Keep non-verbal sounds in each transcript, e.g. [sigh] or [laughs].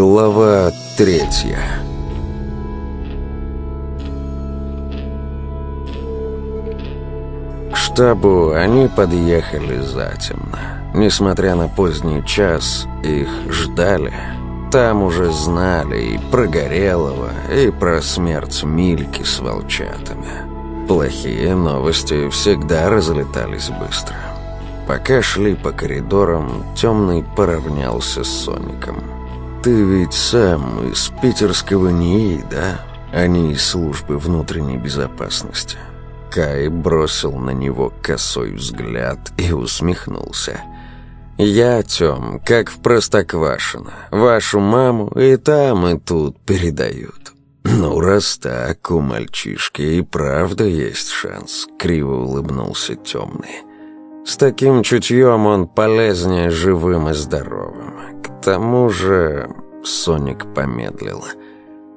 Глава третья К штабу они подъехали затемно. Несмотря на поздний час, их ждали. Там уже знали и про Горелого, и про смерть Мильки с волчатами. Плохие новости всегда разлетались быстро. Пока шли по коридорам, Темный поравнялся с Соником. «Ты ведь сам из питерского НИИ, да? А не из службы внутренней безопасности». Кай бросил на него косой взгляд и усмехнулся. «Я, Тём, как в Простоквашино. Вашу маму и там, и тут передают». «Ну, раз так, у мальчишки и правда есть шанс», — криво улыбнулся Темный. «С таким чутьем он полезнее живым и здоровым. Тому же...» — Соник помедлил.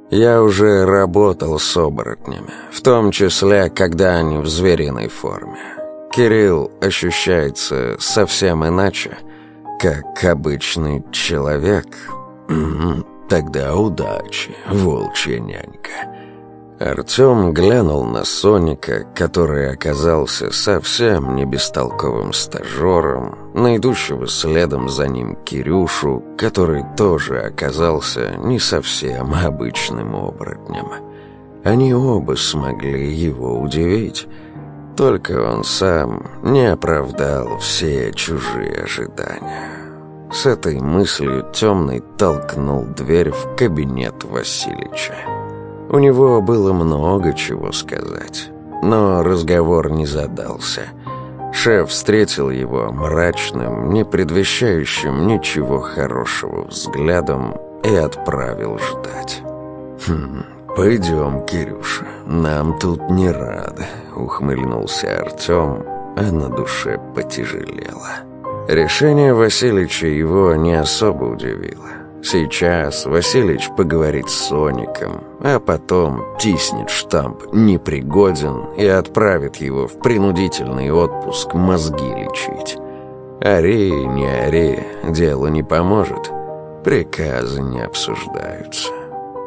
«Я уже работал с оборотнями, в том числе, когда они в звериной форме. Кирилл ощущается совсем иначе, как обычный человек. Тогда удачи, волчья нянька». Артем глянул на Соника, который оказался совсем не бестолковым стажером, на идущего следом за ним Кирюшу, который тоже оказался не совсем обычным оборотнем. Они оба смогли его удивить, только он сам не оправдал все чужие ожидания. С этой мыслью Темный толкнул дверь в кабинет Васильича. У него было много чего сказать, но разговор не задался. Шеф встретил его мрачным, не предвещающим ничего хорошего взглядом и отправил ждать. «Хм, пойдем, Кирюша, нам тут не рады», — ухмыльнулся Артем, а на душе потяжелело. Решение Васильича его не особо удивило. Сейчас Василич поговорит с Соником, а потом тиснет штамп «непригоден» и отправит его в принудительный отпуск мозги лечить. Ари, не ари, делу не поможет. Приказы не обсуждаются.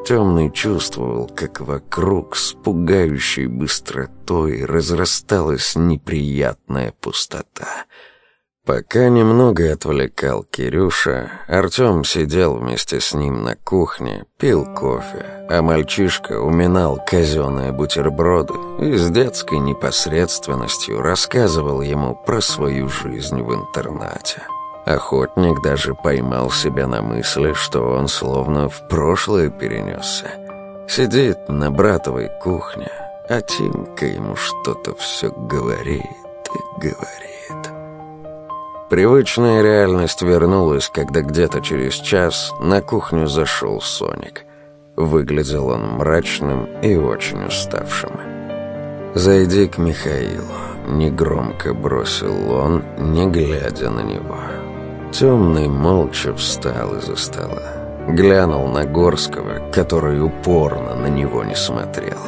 Темный чувствовал, как вокруг с пугающей быстротой разрасталась неприятная пустота — Пока немного отвлекал Кирюша, Артем сидел вместе с ним на кухне, пил кофе, а мальчишка уминал казенные бутерброды и с детской непосредственностью рассказывал ему про свою жизнь в интернате. Охотник даже поймал себя на мысли, что он словно в прошлое перенесся. Сидит на братовой кухне, а Тимка ему что-то все говорит и говорит. Привычная реальность вернулась, когда где-то через час на кухню зашел Соник. Выглядел он мрачным и очень уставшим. «Зайди к Михаилу», — негромко бросил он, не глядя на него. Темный молча встал из-за стола. Глянул на Горского, который упорно на него не смотрел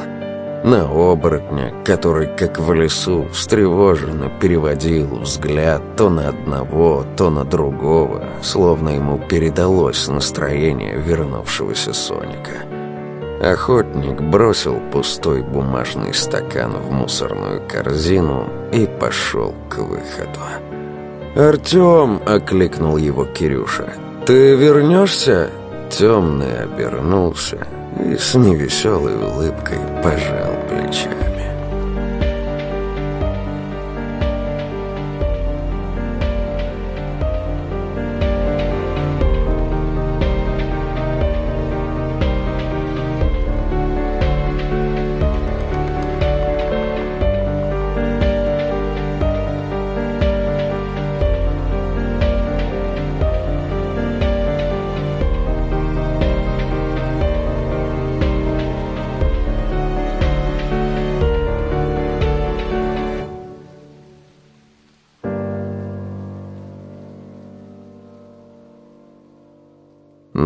на оборотня, который, как в лесу, встревоженно переводил взгляд то на одного, то на другого, словно ему передалось настроение вернувшегося Соника. Охотник бросил пустой бумажный стакан в мусорную корзину и пошел к выходу. «Артем!» — окликнул его Кирюша. «Ты вернешься?» Темный обернулся и с невеселой улыбкой пожал плечами.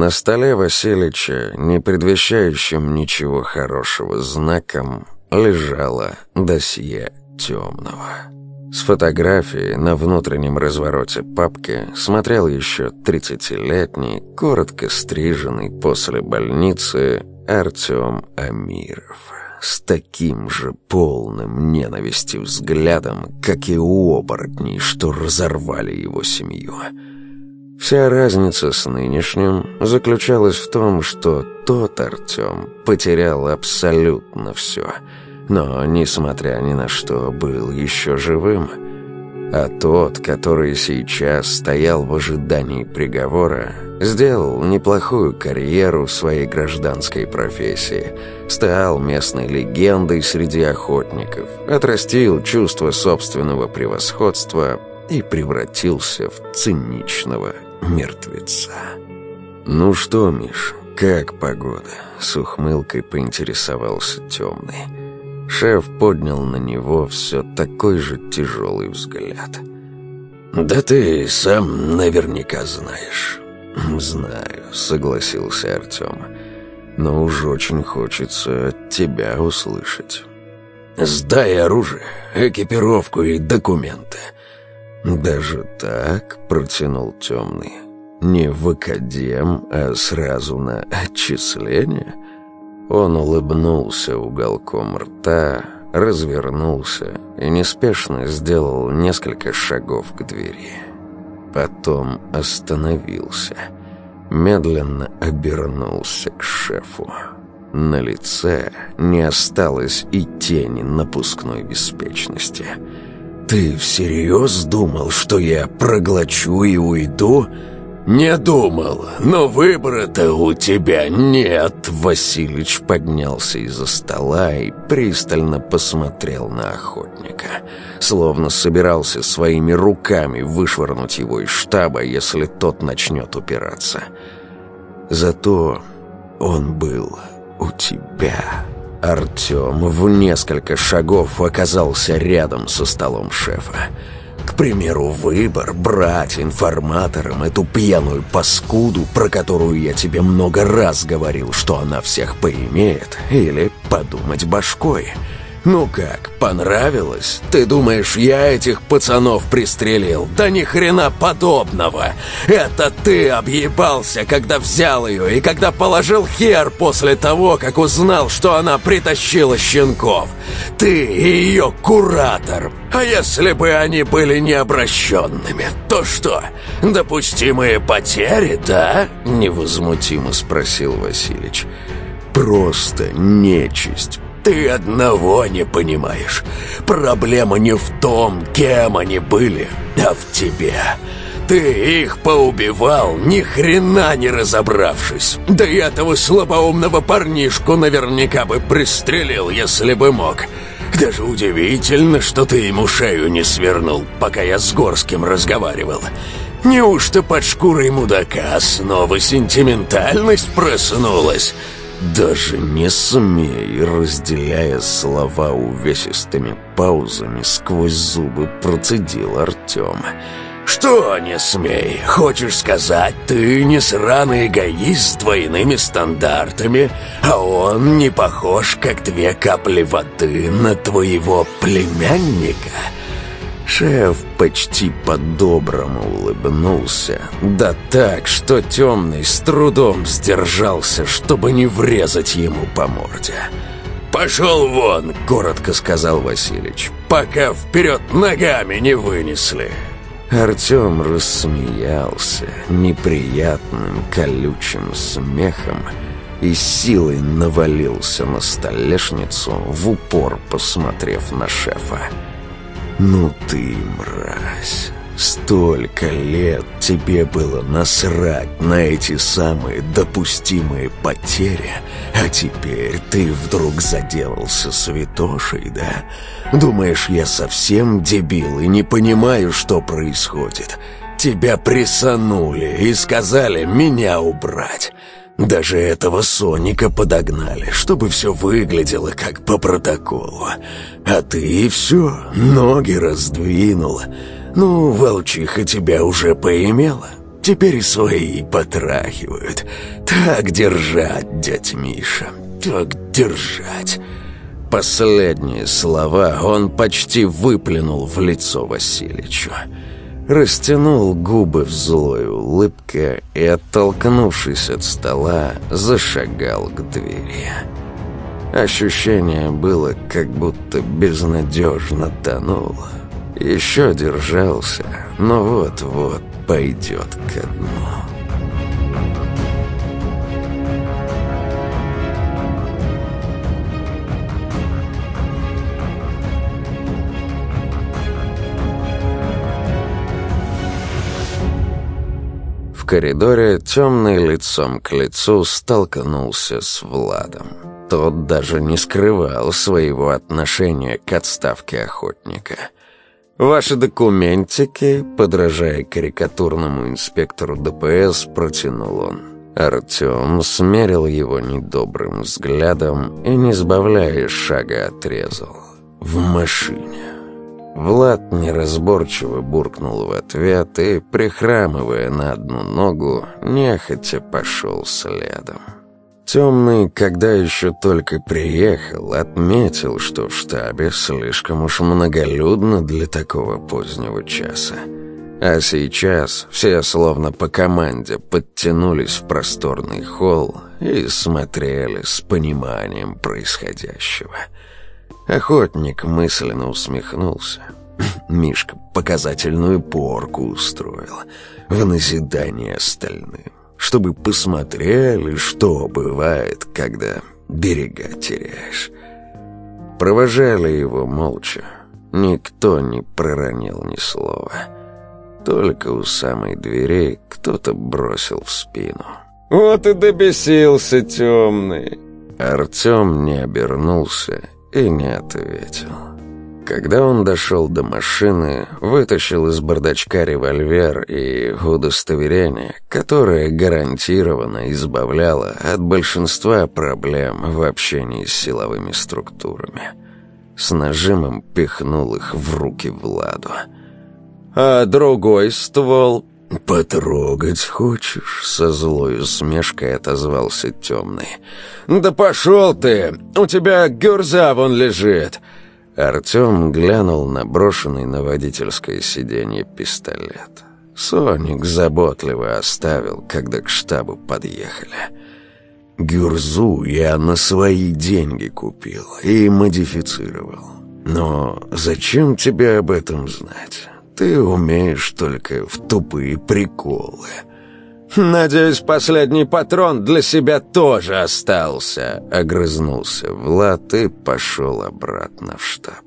На столе Васильича, не предвещающим ничего хорошего знаком, лежало досье темного. С фотографии на внутреннем развороте папки смотрел еще 30-летний, коротко стриженный после больницы Артем Амиров с таким же полным ненависти взглядом, как и у оборотней, что разорвали его семью. Вся разница с нынешним заключалась в том, что тот Артем потерял абсолютно все, но, несмотря ни на что, был еще живым – а тот, который сейчас стоял в ожидании приговора, сделал неплохую карьеру в своей гражданской профессии, стал местной легендой среди охотников, отрастил чувство собственного превосходства и превратился в циничного мертвеца. «Ну что, Миш, как погода?» — с ухмылкой поинтересовался темный. Шеф поднял на него все такой же тяжелый взгляд. «Да ты сам наверняка знаешь». «Знаю», — согласился Артем. «Но уж очень хочется тебя услышать». «Сдай оружие, экипировку и документы». «Даже так?» — протянул темный. «Не в академ, а сразу на отчисление?» Он улыбнулся уголком рта, развернулся и неспешно сделал несколько шагов к двери. Потом остановился, медленно обернулся к шефу. На лице не осталось и тени напускной беспечности. «Ты всерьез думал, что я проглочу и уйду?» «Не думал, но выбора-то у тебя нет!» Василич поднялся из-за стола и пристально посмотрел на охотника, словно собирался своими руками вышвырнуть его из штаба, если тот начнет упираться. «Зато он был у тебя». Артем в несколько шагов оказался рядом со столом шефа. К примеру, выбор брать информатором эту пьяную паскуду, про которую я тебе много раз говорил, что она всех поимеет, или подумать башкой – «Ну как, понравилось? Ты думаешь, я этих пацанов пристрелил? Да ни хрена подобного! Это ты объебался, когда взял ее, и когда положил хер после того, как узнал, что она притащила щенков! Ты и ее куратор! А если бы они были необращенными, то что, допустимые потери, да?» Невозмутимо спросил Василич. «Просто нечисть, ты одного не понимаешь. Проблема не в том, кем они были, а в тебе. Ты их поубивал, ни хрена не разобравшись. Да и этого слабоумного парнишку наверняка бы пристрелил, если бы мог. Даже удивительно, что ты ему шею не свернул, пока я с Горским разговаривал. Неужто под шкурой мудака снова сентиментальность проснулась?» «Даже не смей», разделяя слова увесистыми паузами, сквозь зубы процедил Артем. «Что не смей? Хочешь сказать, ты не сраный эгоист с двойными стандартами, а он не похож, как две капли воды на твоего племянника?» Шеф почти по-доброму улыбнулся. Да так, что темный с трудом сдержался, чтобы не врезать ему по морде. «Пошел вон!» — коротко сказал Василич. «Пока вперед ногами не вынесли!» Артем рассмеялся неприятным колючим смехом и силой навалился на столешницу, в упор посмотрев на шефа. «Ну ты, мразь, столько лет тебе было насрать на эти самые допустимые потери, а теперь ты вдруг заделался святошей, да? Думаешь, я совсем дебил и не понимаю, что происходит? Тебя прессанули и сказали меня убрать». Даже этого Соника подогнали, чтобы все выглядело как по протоколу. А ты и все, ноги раздвинула. Ну, волчиха тебя уже поимела. Теперь свои потрахивают. Так держать, дядь Миша, так держать. последние слова он почти выплюнул в лицо Васильичу. Растянул губы в злой улыбке и, оттолкнувшись от стола, зашагал к двери. Ощущение было, как будто безнадежно тонул. Еще держался, но вот-вот пойдет ко дну. Коридоре темный лицом к лицу столкнулся с Владом. Тот даже не скрывал своего отношения к отставке охотника. «Ваши документики», подражая карикатурному инспектору ДПС, протянул он. Артем смерил его недобрым взглядом и, не сбавляя шага, отрезал. «В машине». Влад неразборчиво буркнул в ответ и, прихрамывая на одну ногу, нехотя пошел следом. Темный, когда еще только приехал, отметил, что в штабе слишком уж многолюдно для такого позднего часа. А сейчас все словно по команде подтянулись в просторный холл и смотрели с пониманием происходящего – Охотник мысленно усмехнулся. [laughs] Мишка показательную порку устроил в назидание остальным, чтобы посмотрели, что бывает, когда берега теряешь. Провожали его молча. Никто не проронил ни слова. Только у самой двери кто-то бросил в спину. «Вот и добесился темный!» Артем не обернулся и не ответил. Когда он дошел до машины, вытащил из бардачка револьвер и удостоверение, которое гарантированно избавляло от большинства проблем в общении с силовыми структурами. С нажимом пихнул их в руки Владу. «А другой ствол?» «Потрогать хочешь?» — со злой усмешкой отозвался темный. «Да пошел ты! У тебя гюрза вон лежит!» Артем глянул на брошенный на водительское сиденье пистолет. Соник заботливо оставил, когда к штабу подъехали. «Гюрзу я на свои деньги купил и модифицировал. Но зачем тебе об этом знать? Ты умеешь только в тупые приколы». «Надеюсь, последний патрон для себя тоже остался», — огрызнулся Влад и пошел обратно в штаб.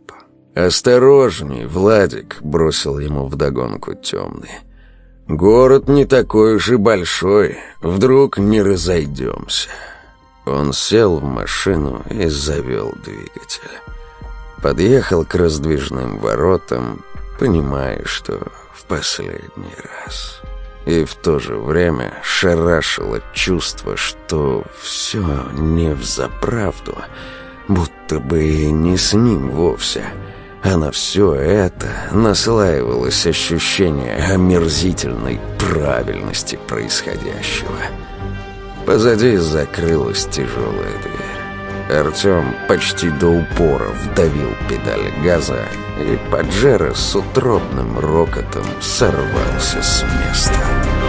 «Осторожней, Владик», — бросил ему вдогонку темный. «Город не такой уж и большой, вдруг не разойдемся». Он сел в машину и завел двигатель. Подъехал к раздвижным воротам, понимая, что в последний раз и в то же время шарашило чувство, что все не взаправду, будто бы и не с ним вовсе. А на все это наслаивалось ощущение омерзительной правильности происходящего. Позади закрылась тяжелая дверь. Артем почти до упора вдавил педаль газа, и Паджеро с утробным рокотом сорвался с места.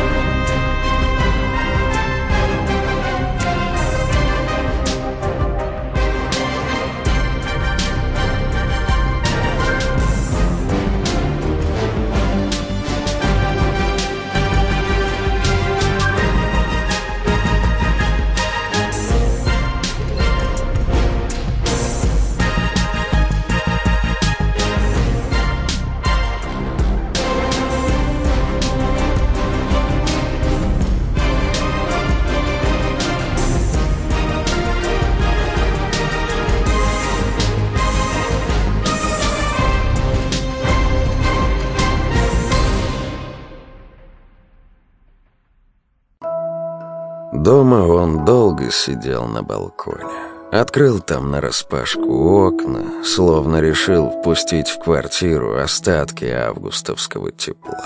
Долго сидел на балконе. Открыл там нараспашку окна, словно решил впустить в квартиру остатки августовского тепла.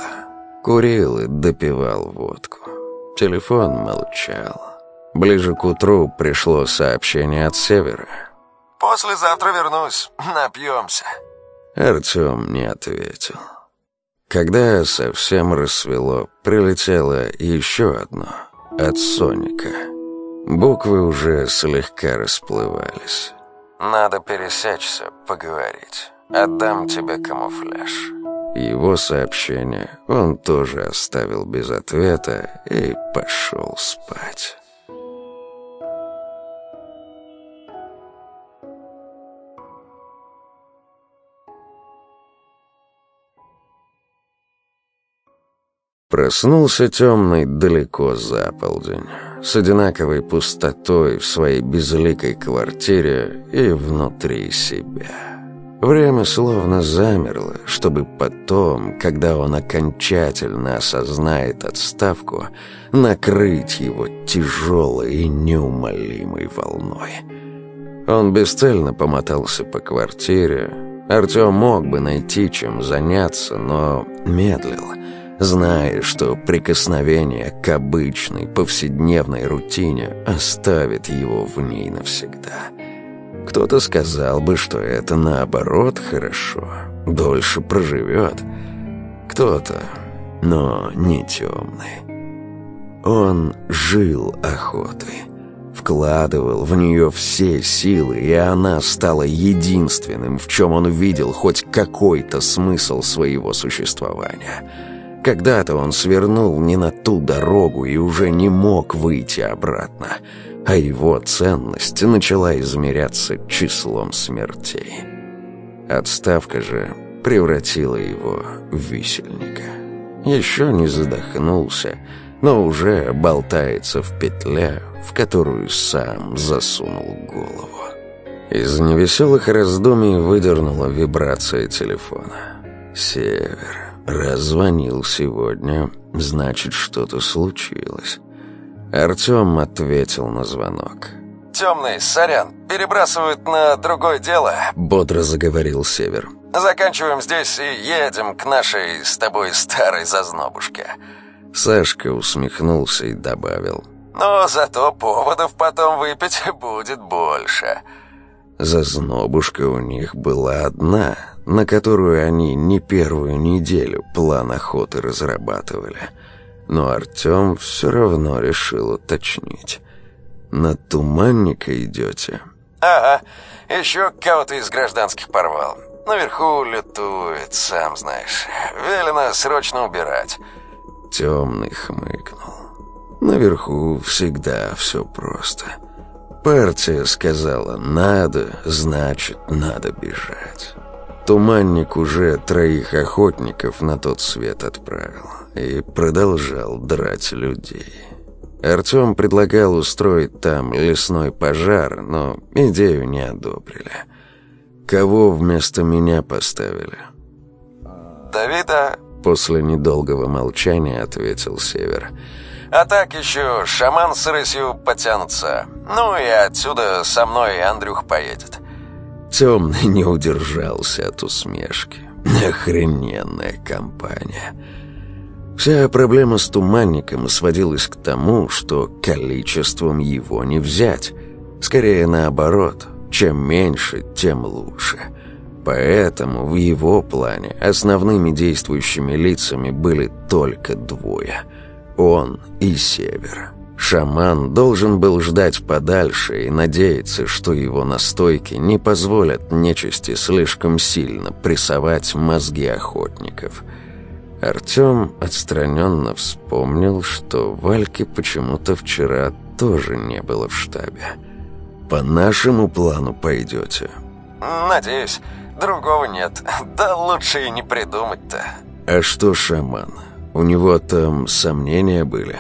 Курил и допивал водку. Телефон молчал. Ближе к утру пришло сообщение от севера. Послезавтра вернусь, напьемся». Артем не ответил. Когда совсем рассвело, прилетело еще одно от Соника. Буквы уже слегка расплывались. «Надо пересечься, поговорить. Отдам тебе камуфляж». Его сообщение он тоже оставил без ответа и пошел спать. Проснулся темный далеко за полдень, с одинаковой пустотой в своей безликой квартире и внутри себя. Время словно замерло, чтобы потом, когда он окончательно осознает отставку, накрыть его тяжелой и неумолимой волной. Он бесцельно помотался по квартире. Артем мог бы найти чем заняться, но медлил – зная, что прикосновение к обычной повседневной рутине оставит его в ней навсегда. Кто-то сказал бы, что это наоборот хорошо, дольше проживет. Кто-то, но не темный. Он жил охотой, вкладывал в нее все силы, и она стала единственным, в чем он видел хоть какой-то смысл своего существования – когда-то он свернул не на ту дорогу и уже не мог выйти обратно, а его ценность начала измеряться числом смертей. Отставка же превратила его в висельника. Еще не задохнулся, но уже болтается в петле, в которую сам засунул голову. Из невеселых раздумий выдернула вибрация телефона. «Север». Раззвонил сегодня, значит, что-то случилось. Артем ответил на звонок. «Темный, сорян, перебрасывают на другое дело», — бодро заговорил Север. «Заканчиваем здесь и едем к нашей с тобой старой зазнобушке». Сашка усмехнулся и добавил. «Но зато поводов потом выпить будет больше». Зазнобушка у них была одна, на которую они не первую неделю план охоты разрабатывали. Но Артем все равно решил уточнить. «На туманника идете?» «Ага, еще кого-то из гражданских порвал. Наверху лютует, сам знаешь. Велено срочно убирать». Темный хмыкнул. «Наверху всегда все просто». Партия сказала «надо», значит, надо бежать. Туманник уже троих охотников на тот свет отправил и продолжал драть людей. Артем предлагал устроить там лесной пожар, но идею не одобрили. Кого вместо меня поставили? «Давида?» После недолгого молчания ответил Север – а так еще шаман с рысью потянутся. Ну и отсюда со мной Андрюх поедет». Темный не удержался от усмешки. Охрененная компания. Вся проблема с туманником сводилась к тому, что количеством его не взять. Скорее наоборот, чем меньше, тем лучше. Поэтому в его плане основными действующими лицами были только двое – он и Север. Шаман должен был ждать подальше и надеяться, что его настойки не позволят нечисти слишком сильно прессовать мозги охотников. Артем отстраненно вспомнил, что Вальки почему-то вчера тоже не было в штабе. «По нашему плану пойдете?» «Надеюсь. Другого нет. Да лучше и не придумать-то». «А что шаман?» У него там сомнения были.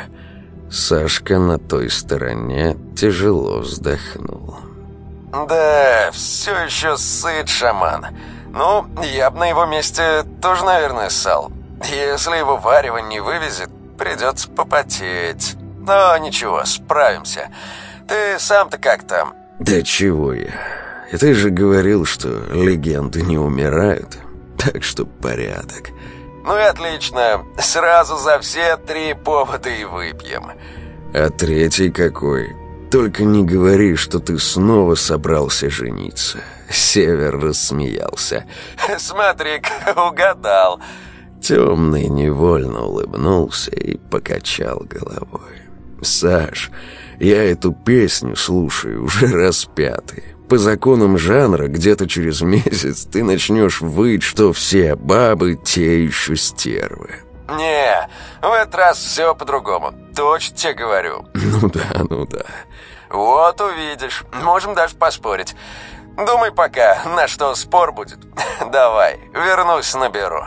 Сашка на той стороне тяжело вздохнул. «Да, все еще сыт шаман. Ну, я бы на его месте тоже, наверное, ссал. Если его варево не вывезет, придется попотеть. Но ничего, справимся. Ты сам-то как там?» «Да чего я? Ты же говорил, что легенды не умирают, так что порядок». «Ну и отлично. Сразу за все три повода и выпьем». «А третий какой?» только не говори, что ты снова собрался жениться». Север рассмеялся. «Смотри-ка, угадал». Темный невольно улыбнулся и покачал головой. «Саш, я эту песню слушаю уже раз пятый. По законам жанра, где-то через месяц ты начнешь выть, что все бабы те еще стервы». «Не, в этот раз все по-другому. Точно тебе говорю». «Ну да, ну да». «Вот увидишь. Можем даже поспорить. Думай пока, на что спор будет. [laughs] Давай, вернусь наберу».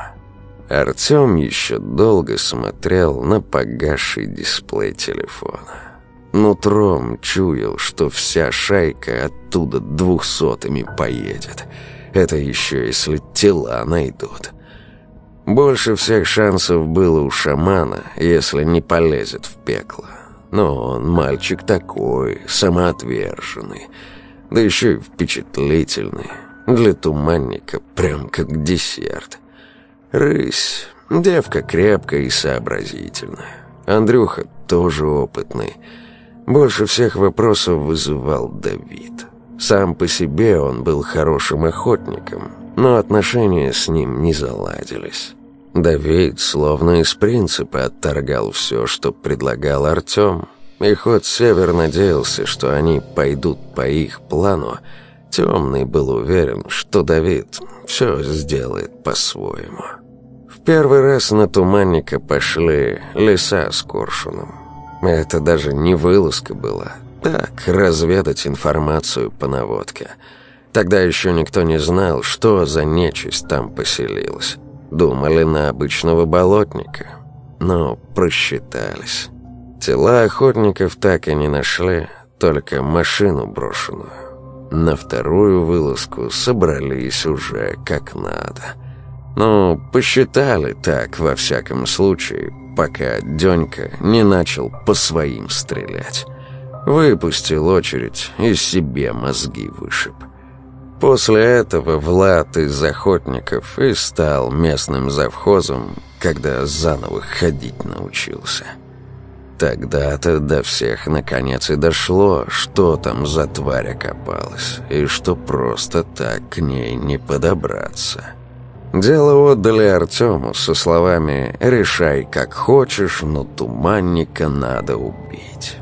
Артем еще долго смотрел на погасший дисплей телефона. Нутром чуял, что вся шайка оттуда двухсотыми поедет. Это еще если тела найдут. Больше всех шансов было у шамана, если не полезет в пекло. Но он мальчик такой, самоотверженный, да еще и впечатлительный. Для туманника прям как десерт. Рысь, девка крепкая и сообразительная. Андрюха тоже опытный. Больше всех вопросов вызывал Давид. Сам по себе он был хорошим охотником, но отношения с ним не заладились. Давид словно из принципа отторгал все, что предлагал Артем. И хоть Север надеялся, что они пойдут по их плану, Темный был уверен, что Давид все сделает по-своему. В первый раз на Туманника пошли леса с Коршуном. Это даже не вылазка была. Так, разведать информацию по наводке. Тогда еще никто не знал, что за нечисть там поселилась. Думали на обычного болотника, но просчитались. Тела охотников так и не нашли, только машину брошенную. На вторую вылазку собрались уже как надо. Ну, посчитали так, во всяком случае, пока Денька не начал по своим стрелять. Выпустил очередь и себе мозги вышиб. После этого Влад из охотников и стал местным завхозом, когда заново ходить научился. Тогда-то до всех наконец и дошло, что там за тварь окопалась, и что просто так к ней не подобраться. Дело отдали Артему со словами «Решай как хочешь, но туманника надо убить».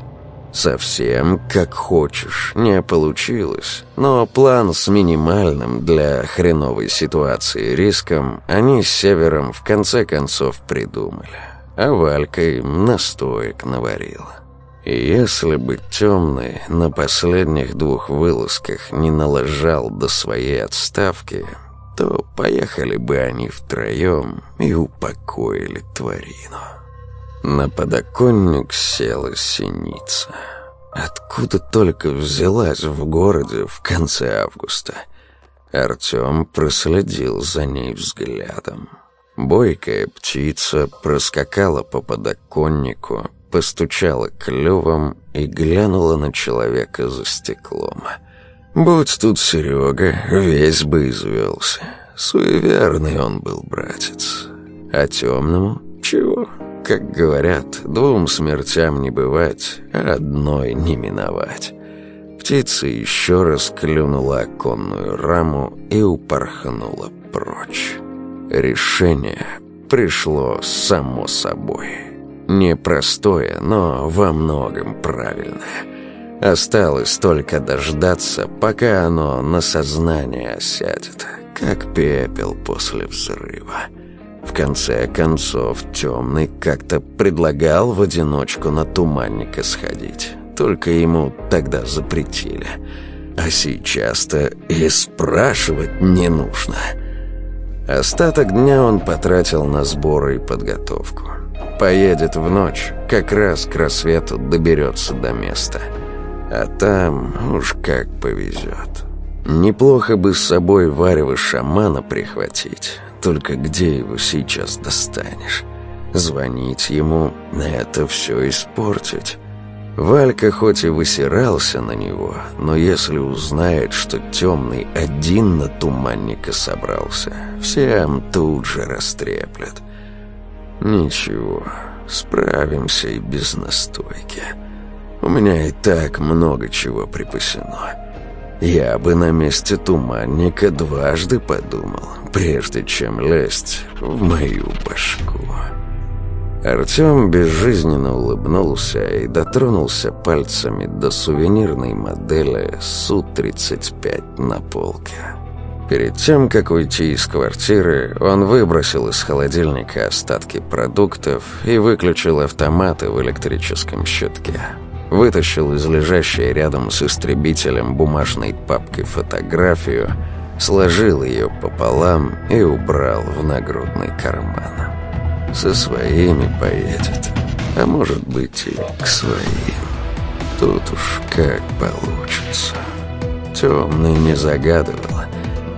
Совсем как хочешь не получилось, но план с минимальным для хреновой ситуации риском они с Севером в конце концов придумали, а Валька им настоек наварила. И если бы Темный на последних двух вылазках не налажал до своей отставки, то поехали бы они втроем и упокоили тварину. На подоконник села синица. Откуда только взялась в городе в конце августа. Артем проследил за ней взглядом. Бойкая птица проскакала по подоконнику, постучала клювом и глянула на человека за стеклом. Будь тут Серега, весь бы извелся. Суеверный он был, братец. А темному чего? Как говорят, двум смертям не бывать, а одной не миновать. Птица еще раз клюнула оконную раму и упорхнула прочь. Решение пришло само собой. Непростое, но во многом правильное. Осталось только дождаться, пока оно на сознание осядет, как пепел после взрыва. В конце концов, Темный как-то предлагал в одиночку на Туманника сходить. Только ему тогда запретили. А сейчас-то и спрашивать не нужно. Остаток дня он потратил на сборы и подготовку. Поедет в ночь, как раз к рассвету доберется до места. А там уж как повезет. Неплохо бы с собой варево шамана прихватить. Только где его сейчас достанешь? Звонить ему — это все испортить. Валька хоть и высирался на него, но если узнает, что темный один на туманника собрался, всем тут же растреплет. Ничего, справимся и без настойки. У меня и так много чего припасено. Я бы на месте туманника дважды подумал, прежде чем лезть в мою башку. Артем безжизненно улыбнулся и дотронулся пальцами до сувенирной модели Су-35 на полке. Перед тем, как уйти из квартиры, он выбросил из холодильника остатки продуктов и выключил автоматы в электрическом щитке. Вытащил из лежащей рядом с истребителем бумажной папкой фотографию, сложил ее пополам и убрал в нагрудный карман. Со своими поедет, а может быть и к своим. Тут уж как получится. Темный не загадывал,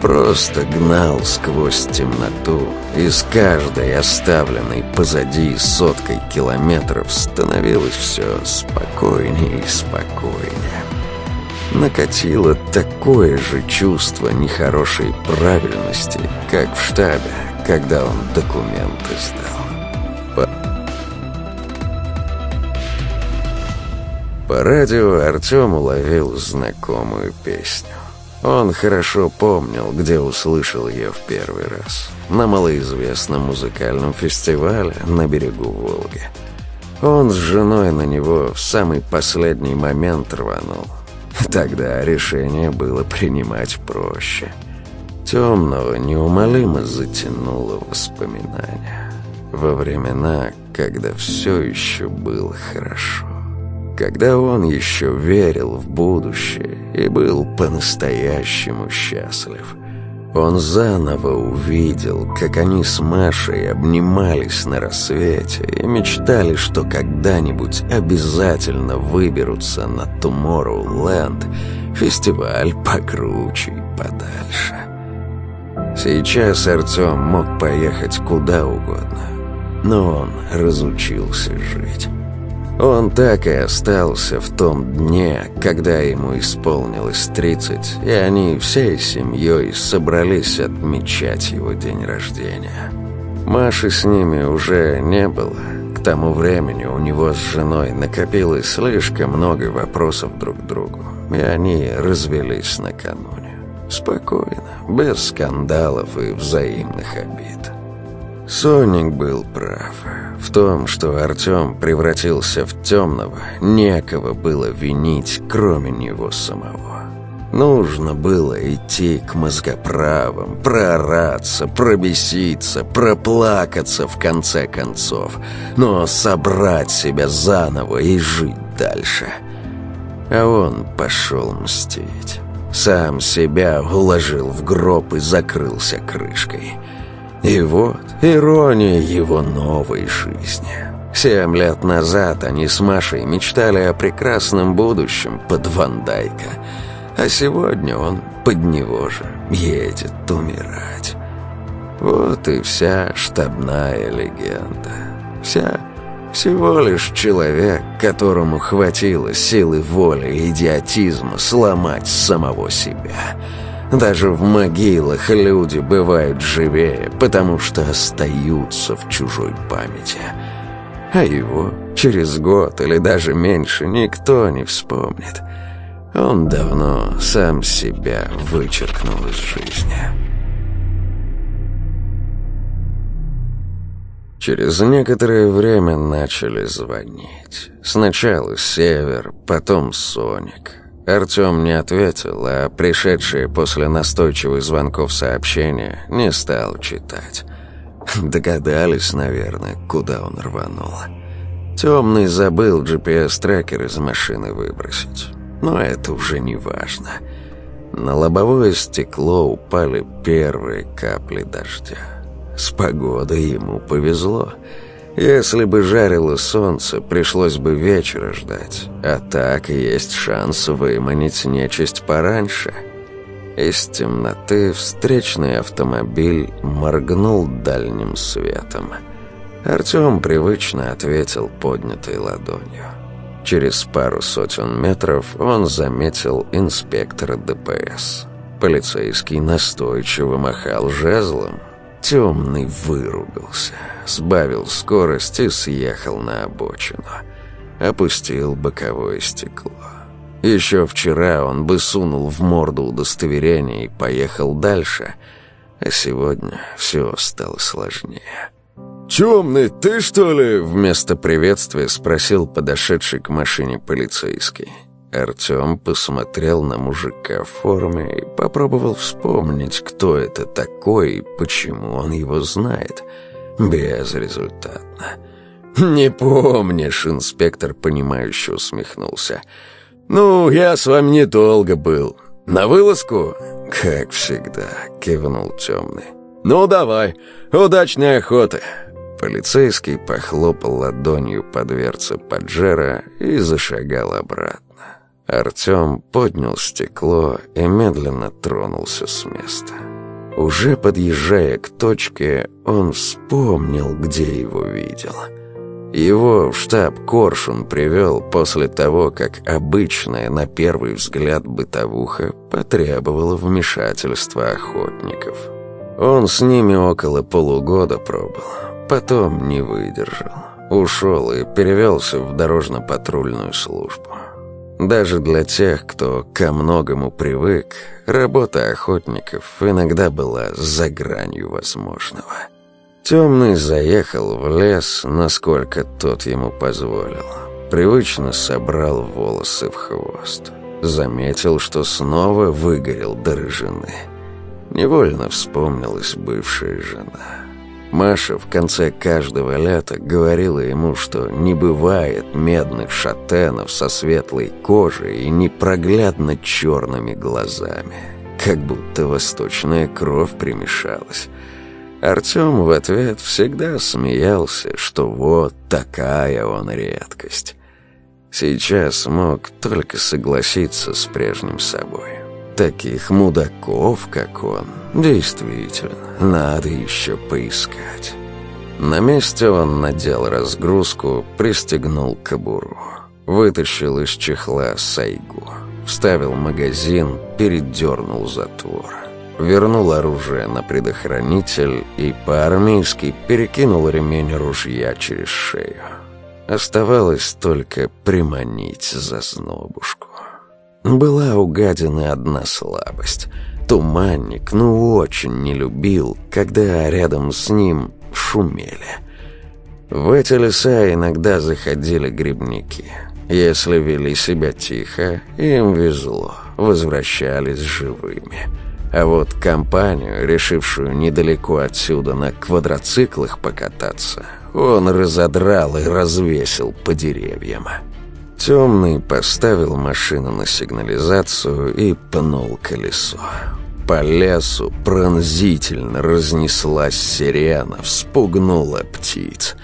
просто гнал сквозь темноту, и с каждой оставленной позади соткой километров становилось все спокойнее и спокойнее. Накатило такое же чувство нехорошей правильности, как в штабе, когда он документы сдал. По радио Артем уловил знакомую песню. Он хорошо помнил, где услышал ее в первый раз. На малоизвестном музыкальном фестивале на берегу Волги. Он с женой на него в самый последний момент рванул. Тогда решение было принимать проще. Темного неумолимо затянуло воспоминания. Во времена, когда все еще было хорошо когда он еще верил в будущее и был по-настоящему счастлив. Он заново увидел, как они с Машей обнимались на рассвете и мечтали, что когда-нибудь обязательно выберутся на Tomorrowland, фестиваль покруче и подальше. Сейчас Артем мог поехать куда угодно, но он разучился жить. Он так и остался в том дне, когда ему исполнилось 30, и они всей семьей собрались отмечать его день рождения. Маши с ними уже не было. К тому времени у него с женой накопилось слишком много вопросов друг к другу, и они развелись накануне. Спокойно, без скандалов и взаимных обид. Соник был прав. В том, что Артем превратился в темного, некого было винить, кроме него самого. Нужно было идти к мозгоправам, проораться, пробеситься, проплакаться в конце концов, но собрать себя заново и жить дальше. А он пошел мстить. Сам себя уложил в гроб и закрылся крышкой. И вот ирония его новой жизни. Семь лет назад они с Машей мечтали о прекрасном будущем под Вандайка, а сегодня он под него же едет умирать. Вот и вся штабная легенда. Вся всего лишь человек, которому хватило силы воли и идиотизма сломать самого себя – даже в могилах люди бывают живее, потому что остаются в чужой памяти. А его через год или даже меньше никто не вспомнит. Он давно сам себя вычеркнул из жизни. Через некоторое время начали звонить. Сначала Север, потом Соник. Артем не ответил, а пришедшие после настойчивых звонков сообщения не стал читать. Догадались, наверное, куда он рванул. Темный забыл GPS-трекер из машины выбросить. Но это уже не важно. На лобовое стекло упали первые капли дождя. С погодой ему повезло. Если бы жарило солнце, пришлось бы вечера ждать, а так есть шанс выманить нечисть пораньше. Из темноты встречный автомобиль моргнул дальним светом. Артем привычно ответил поднятой ладонью. Через пару сотен метров он заметил инспектора ДПС. Полицейский настойчиво махал жезлом, Темный выругался, сбавил скорость и съехал на обочину. опустил боковое стекло. Еще вчера он бы сунул в морду удостоверение и поехал дальше, а сегодня все стало сложнее. «Темный, ты что ли?» Вместо приветствия спросил подошедший к машине полицейский. Артем посмотрел на мужика в форме и попробовал вспомнить, кто это такой и почему он его знает. Безрезультатно. «Не помнишь», — инспектор, понимающе усмехнулся. «Ну, я с вами недолго был. На вылазку?» «Как всегда», — кивнул темный. «Ну, давай. Удачной охоты». Полицейский похлопал ладонью по дверце Паджера и зашагал обратно. Артем поднял стекло и медленно тронулся с места. Уже подъезжая к точке, он вспомнил, где его видел. Его в штаб Коршун привел после того, как обычная, на первый взгляд, бытовуха потребовала вмешательства охотников. Он с ними около полугода пробыл, потом не выдержал. Ушел и перевелся в дорожно-патрульную службу. Даже для тех, кто ко многому привык, работа охотников иногда была за гранью возможного. Темный заехал в лес, насколько тот ему позволил. Привычно собрал волосы в хвост. Заметил, что снова выгорел до рыжины. Невольно вспомнилась бывшая жена. Маша в конце каждого лета говорила ему, что не бывает медных шатенов со светлой кожей и непроглядно черными глазами, как будто восточная кровь примешалась. Артем в ответ всегда смеялся, что вот такая он редкость. Сейчас мог только согласиться с прежним собой. Таких мудаков, как он, действительно, надо еще поискать. На месте он надел разгрузку, пристегнул кобуру. Вытащил из чехла сайгу. Вставил магазин, передернул затвор. Вернул оружие на предохранитель и по-армейски перекинул ремень ружья через шею. Оставалось только приманить зазнобушку. Была у гадины одна слабость. Туманник ну очень не любил, когда рядом с ним шумели. В эти леса иногда заходили грибники. Если вели себя тихо, им везло, возвращались живыми. А вот компанию, решившую недалеко отсюда на квадроциклах покататься, он разодрал и развесил по деревьям. Темный поставил машину на сигнализацию и пнул колесо. По лесу пронзительно разнеслась сирена, вспугнула птиц.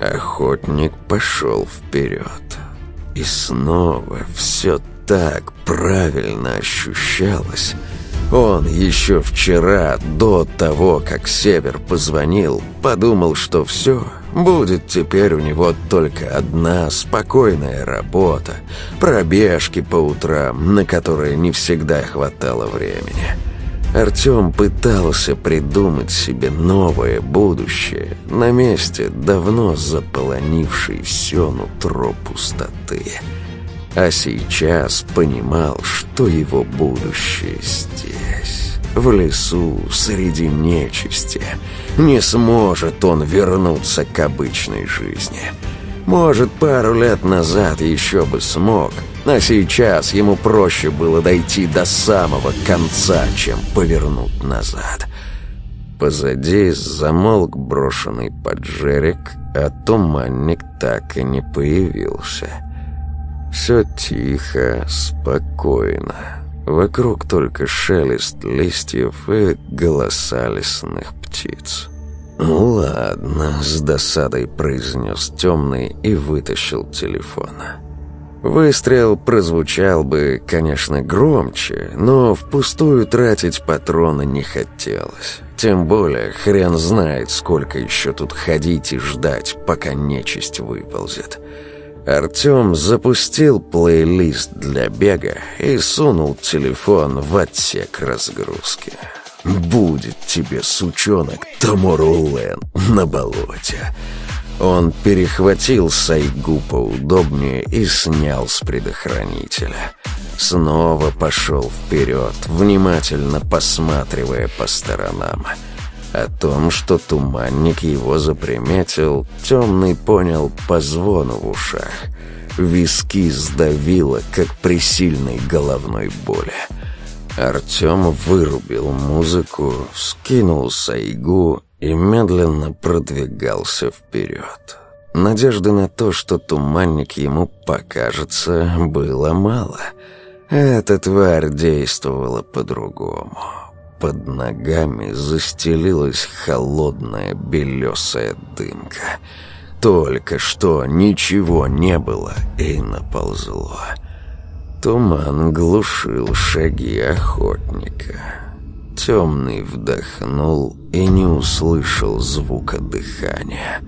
Охотник пошел вперед. И снова все так правильно ощущалось. Он еще вчера, до того, как Север позвонил, подумал, что все, Будет теперь у него только одна спокойная работа, пробежки по утрам, на которые не всегда хватало времени. Артем пытался придумать себе новое будущее на месте давно заполонившей все нутро пустоты. А сейчас понимал, что его будущее здесь, в лесу, среди нечисти – не сможет он вернуться к обычной жизни. Может, пару лет назад еще бы смог, а сейчас ему проще было дойти до самого конца, чем повернуть назад. Позади замолк брошенный поджерик, а туманник так и не появился. Все тихо, спокойно. Вокруг только шелест листьев и голоса лесных птиц. «Ну ладно», — с досадой произнес темный и вытащил телефон. Выстрел прозвучал бы, конечно, громче, но впустую тратить патроны не хотелось. Тем более, хрен знает, сколько еще тут ходить и ждать, пока нечисть выползет. Артем запустил плейлист для бега и сунул телефон в отсек разгрузки. «Будет тебе, сучонок, Таморулен на болоте!» Он перехватил Сайгу поудобнее и снял с предохранителя. Снова пошел вперед, внимательно посматривая по сторонам. О том, что туманник его заприметил, темный понял по звону в ушах. Виски сдавило, как при сильной головной боли. Артем вырубил музыку, скинул сайгу и медленно продвигался вперед. Надежды на то, что туманник ему покажется, было мало. Эта тварь действовала по-другому. Под ногами застелилась холодная белесая дымка. Только что ничего не было и наползло. Туман глушил шаги охотника. Темный вдохнул и не услышал звука дыхания.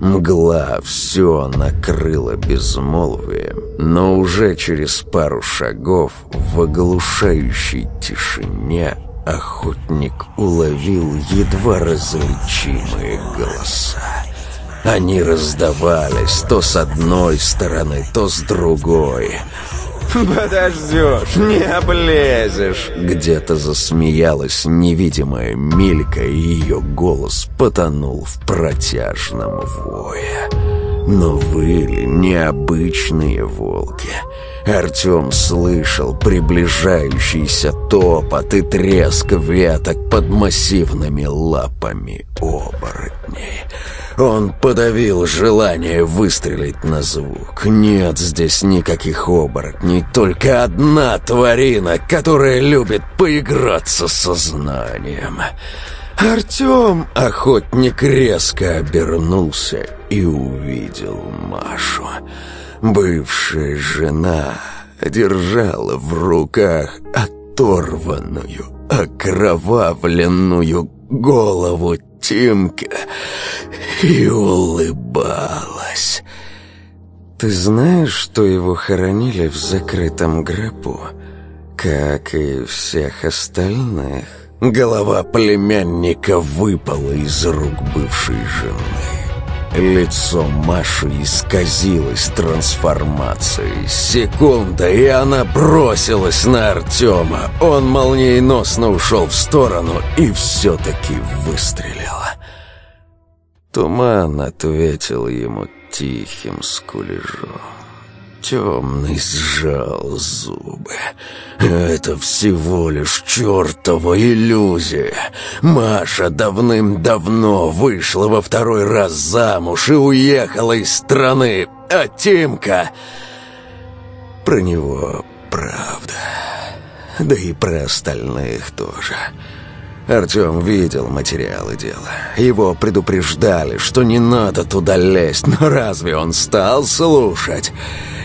Мгла все накрыла безмолвием, но уже через пару шагов в оглушающей тишине охотник уловил едва различимые голоса. Они раздавались то с одной стороны, то с другой. «Подождешь, не облезешь!» Где-то засмеялась невидимая Милька, и ее голос потонул в протяжном вое. Но выли необычные волки. Артем слышал приближающийся топот и треск веток под массивными лапами оборотней. Он подавил желание выстрелить на звук. Нет здесь никаких оборотней, только одна тварина, которая любит поиграться со знанием. «Артем!» — охотник резко обернулся и увидел Машу. Бывшая жена держала в руках оторванную, окровавленную голову Тимка и улыбалась. «Ты знаешь, что его хоронили в закрытом гробу, как и всех остальных?» Голова племянника выпала из рук бывшей жены. Лицо Маши исказилось трансформацией. Секунда, и она бросилась на Артема. Он молниеносно ушел в сторону и все-таки выстрелил. Туман ответил ему тихим скулежом. Темный сжал зубы. Это всего лишь чертова иллюзия. Маша давным-давно вышла во второй раз замуж и уехала из страны. А Тимка... Про него правда. Да и про остальных тоже. Артем видел материалы дела. Его предупреждали, что не надо туда лезть, но разве он стал слушать?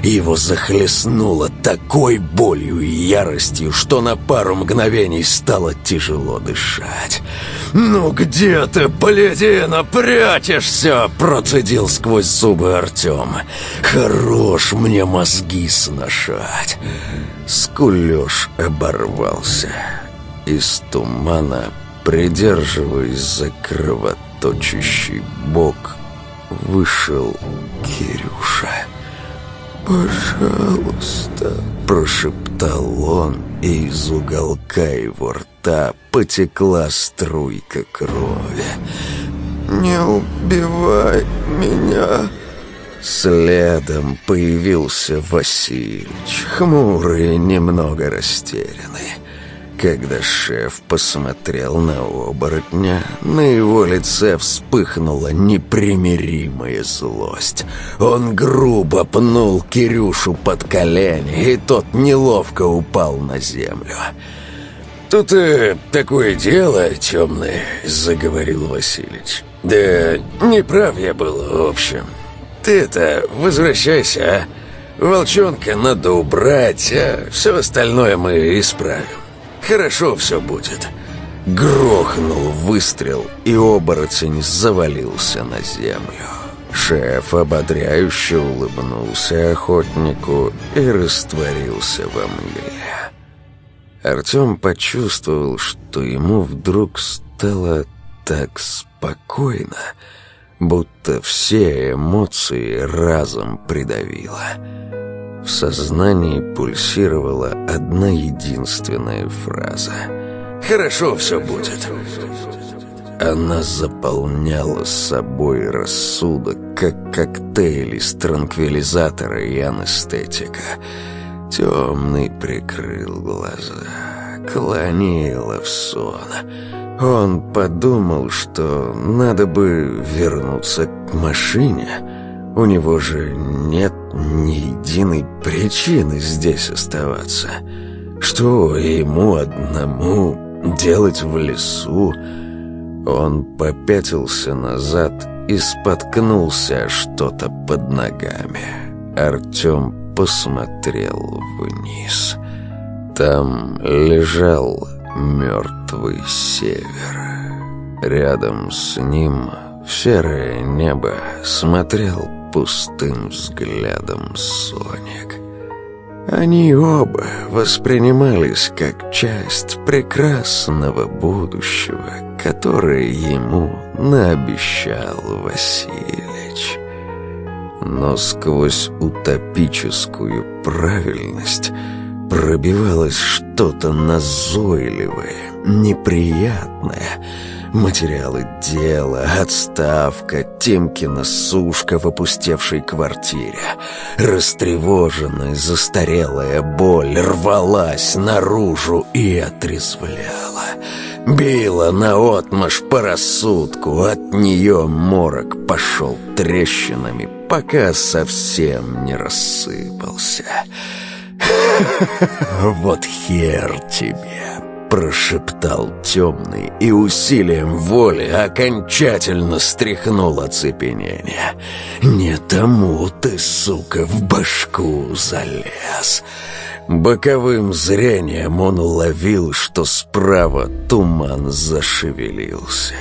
Его захлестнуло такой болью и яростью, что на пару мгновений стало тяжело дышать. «Ну где ты, блядина, прячешься?» Процедил сквозь зубы Артем. «Хорош мне мозги сношать!» Скулеж оборвался. Из тумана, придерживаясь за кровоточащий бок, вышел Кирюша. «Пожалуйста», — прошептал он, и из уголка его рта потекла струйка крови. «Не убивай меня!» Следом появился Васильич, хмурый, немного растерянный. Когда шеф посмотрел на оборотня, на его лице вспыхнула непримиримая злость. Он грубо пнул Кирюшу под колени, и тот неловко упал на землю. «Тут э, такое дело темное», — заговорил Васильич. «Да не прав я был, в общем. Ты это, возвращайся, а? Волчонка надо убрать, а все остальное мы исправим». Хорошо все будет». Грохнул выстрел, и оборотень завалился на землю. Шеф ободряюще улыбнулся охотнику и растворился во мгле. Артем почувствовал, что ему вдруг стало так спокойно. будто все эмоции разом придавило. В сознании пульсировала одна единственная фраза. «Хорошо все будет». Она заполняла собой рассудок, как коктейль из транквилизатора и анестетика. Темный прикрыл глаза, клонило в сон. Он подумал, что надо бы вернуться к машине. У него же нет ни единой причины здесь оставаться. Что ему одному делать в лесу? Он попятился назад и споткнулся что-то под ногами. Артем посмотрел вниз. Там лежал мертвый север. Рядом с ним в серое небо смотрел пустым взглядом Соник. Они оба воспринимались как часть прекрасного будущего, которое ему наобещал Василич. Но сквозь утопическую правильность пробивалось что-то назойливое, неприятное — Материалы дела, отставка, Тимкина сушка в опустевшей квартире. Растревоженная, застарелая боль рвалась наружу и отрезвляла. Била наотмашь по рассудку, от нее морок пошел трещинами, пока совсем не рассыпался. [laughs] «Вот хер тебе!» Прошептал темный и усилием воли окончательно стряхнул оцепенение. «Не тому ты, сука, в башку залез!» Боковым зрением он уловил, что справа туман зашевелился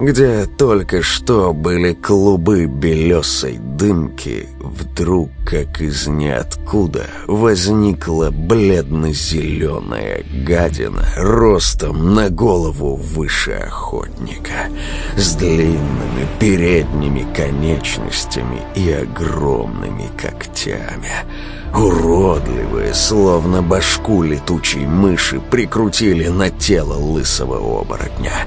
где только что были клубы белесой дымки, вдруг, как из ниоткуда, возникла бледно-зеленая гадина ростом на голову выше охотника, с длинными передними конечностями и огромными когтями. Уродливые, словно башку летучей мыши, прикрутили на тело лысого оборотня —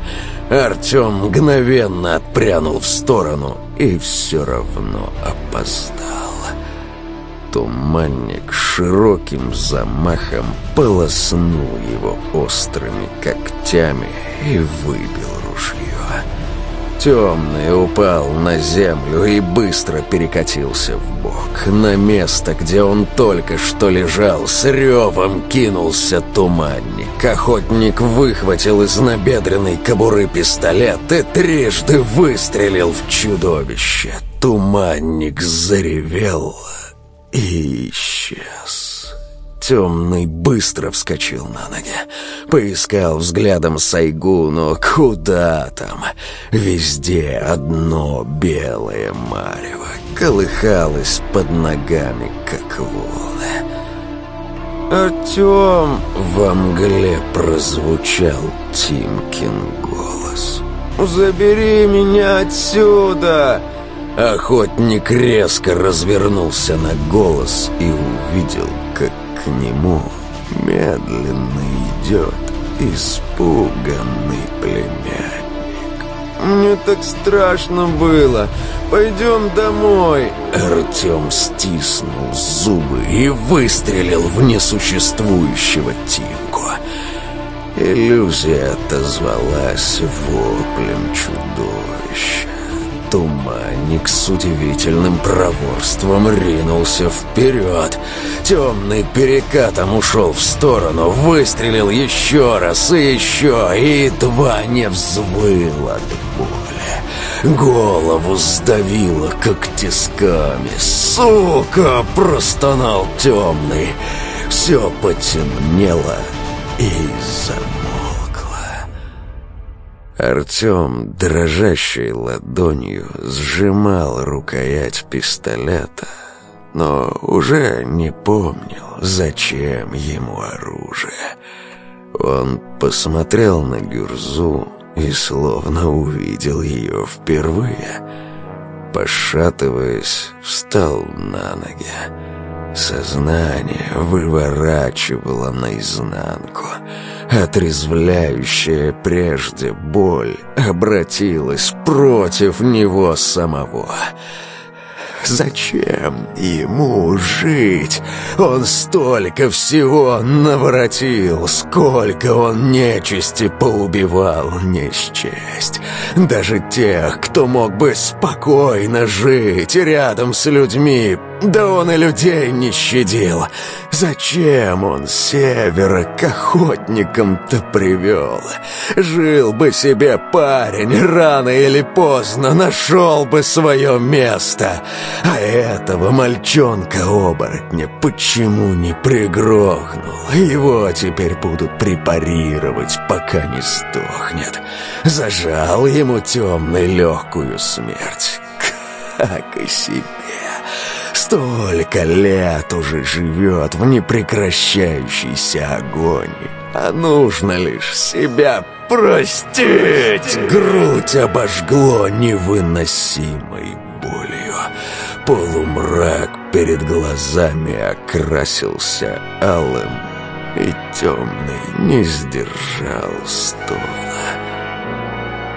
Артем мгновенно отпрянул в сторону и все равно опоздал. Туманник широким замахом полоснул его острыми когтями и выбил ружье. Темный упал на землю и быстро перекатился в бок. На место, где он только что лежал, с ревом кинулся туманник. Охотник выхватил из набедренной кобуры пистолет и трижды выстрелил в чудовище. Туманник заревел и исчез. Темный быстро вскочил на ноги. Поискал взглядом Сайгу, но куда там? Везде одно белое марево. Колыхалось под ногами, как волны. «Артем!» — во мгле прозвучал Тимкин голос. «Забери меня отсюда!» Охотник резко развернулся на голос и увидел, как к нему медленно идет испуганный племянник. «Мне так страшно было! Пойдем домой!» Артем стиснул зубы и выстрелил в несуществующего Тимку. Иллюзия отозвалась воплем чудовища. Туманник с удивительным проворством ринулся вперед. Темный перекатом ушел в сторону, выстрелил еще раз и еще, и едва не взвыл от боли. Голову сдавило, как. «Сука!» — простонал темный. Все потемнело и замерзло. Артем дрожащей ладонью сжимал рукоять пистолета, но уже не помнил, зачем ему оружие. Он посмотрел на Гюрзу и словно увидел ее впервые. пошатываясь, встал на ноги. Сознание выворачивало наизнанку. Отрезвляющая прежде боль обратилась против него самого. Зачем ему жить? Он столько всего наворотил, сколько он нечисти поубивал, не счесть. Даже тех, кто мог бы спокойно жить рядом с людьми, да он и людей не щадил. Зачем он севера к охотникам-то привел? Жил бы себе парень, рано или поздно нашел бы свое место. А этого мальчонка-оборотня почему не пригрохнул? Его теперь будут препарировать, пока не сдохнет. Зажал ему темный легкую смерть. Как и себе. Столько лет уже живет в непрекращающейся агонии. А нужно лишь себя простить. Грудь обожгло невыносимой болью. Полумрак перед глазами окрасился алым, и темный не сдержал стона.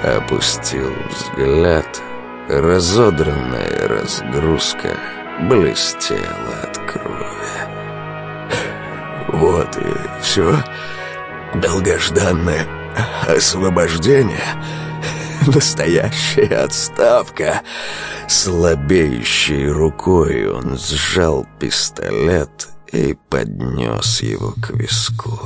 Опустил взгляд, разодранная разгрузка — блестела от крови. Вот и все. Долгожданное освобождение. Настоящая отставка. Слабеющей рукой он сжал пистолет и поднес его к виску.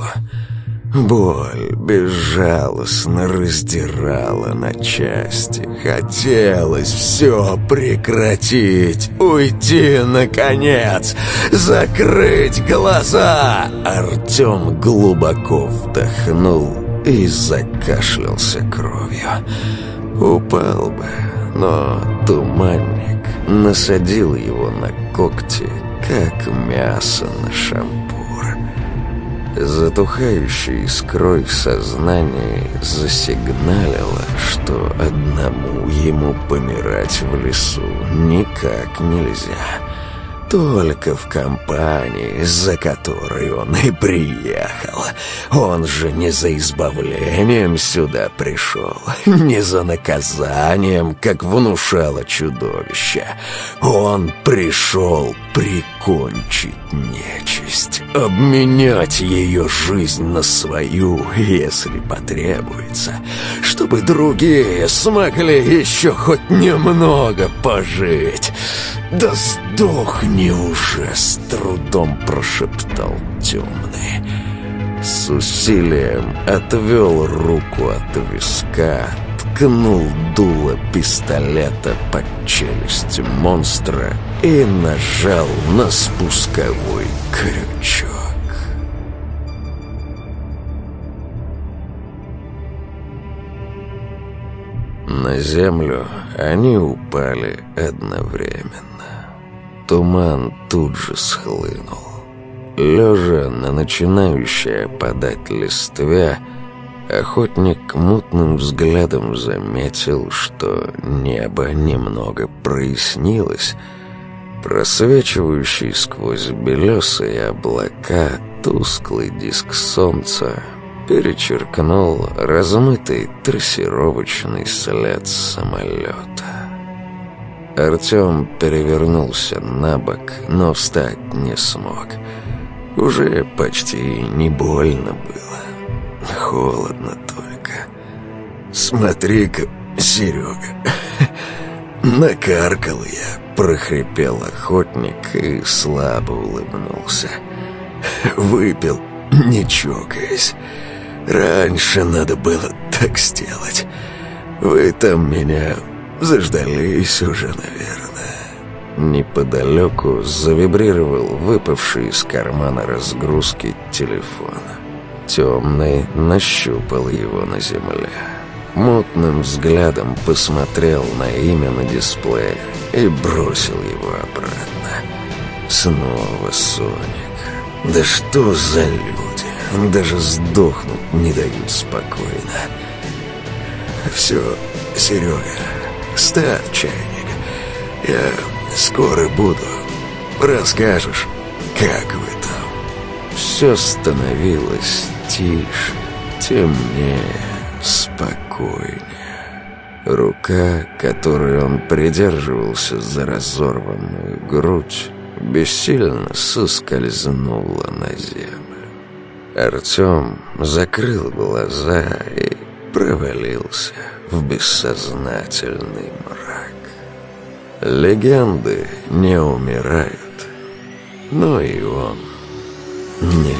Боль безжалостно раздирала на части. Хотелось все прекратить, уйти, наконец, закрыть глаза. Артем глубоко вдохнул и закашлялся кровью. Упал бы, но туманник насадил его на когти, как мясо на шампунь. Затухающая искрой в сознании засигналила, что одному ему помирать в лесу никак нельзя. Только в компании, за которой он и приехал. Он же не за избавлением сюда пришел, не за наказанием, как внушало чудовище. Он пришел прикончить нечисть, обменять ее жизнь на свою, если потребуется, чтобы другие смогли еще хоть немного пожить. «Да сдохни уже!» — с трудом прошептал темный. С усилием отвел руку от виска, ткнул дуло пистолета под челюсть монстра и нажал на спусковой крючок. На землю они упали одновременно. Туман тут же схлынул. Лежа на начинающей опадать листве, охотник мутным взглядом заметил, что небо немного прояснилось. Просвечивающий сквозь белесые облака тусклый диск солнца перечеркнул размытый трассировочный след самолета. Артем перевернулся на бок, но встать не смог. Уже почти не больно было. Холодно только. «Смотри-ка, Серега, [laughs] накаркал я», — прохрипел охотник и слабо улыбнулся. «Выпил, не чокаясь. Раньше надо было так сделать. Вы там меня Заждались уже, наверное. Неподалеку завибрировал выпавший из кармана разгрузки телефон. Темный нащупал его на земле. Мутным взглядом посмотрел на имя на дисплее и бросил его обратно. Снова Соник. Да что за люди? Даже сдохнуть не дают спокойно. Все, Серега, Ставь чайник. Я скоро буду. Расскажешь, как вы там?» Все становилось тише, темнее, спокойнее. Рука, которой он придерживался за разорванную грудь, бессильно соскользнула на землю. Артем закрыл глаза и провалился в бессознательный мрак. Легенды не умирают, но и он не